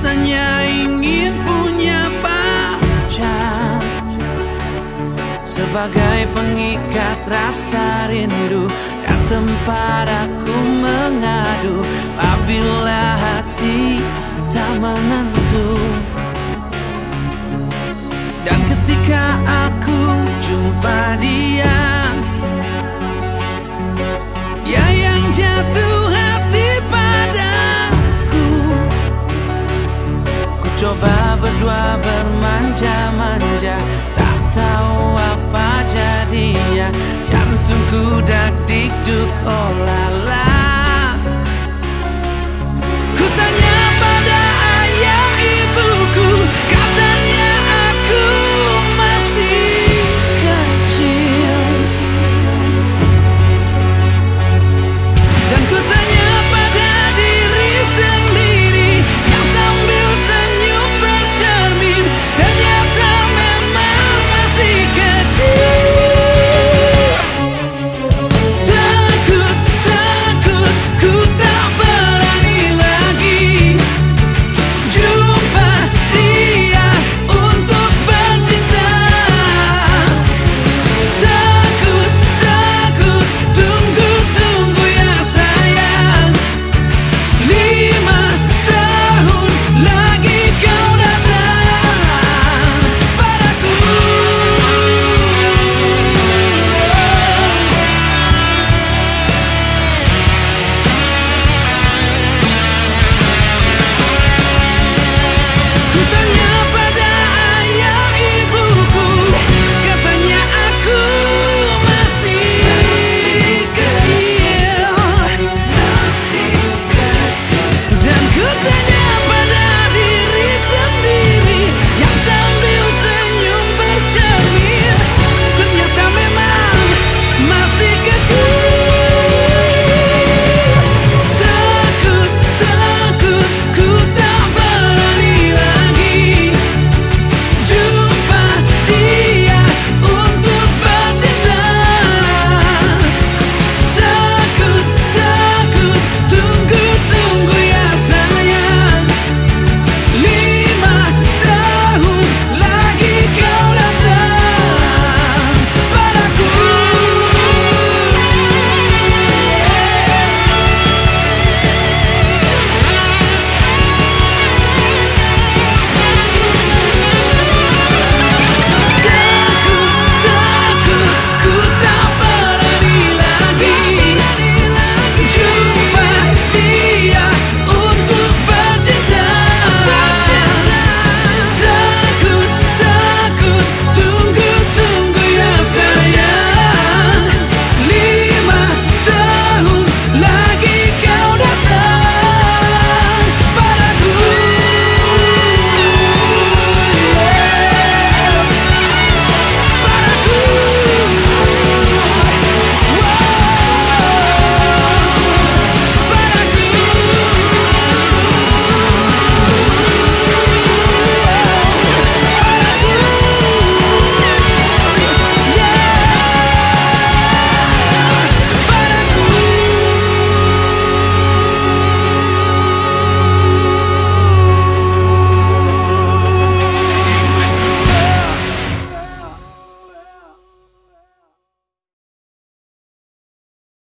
rasanya ingin punya pacar. Sebagai pengikat rasa rindu Dan tempat aku mengadu Apabila hati tak menentu. took all I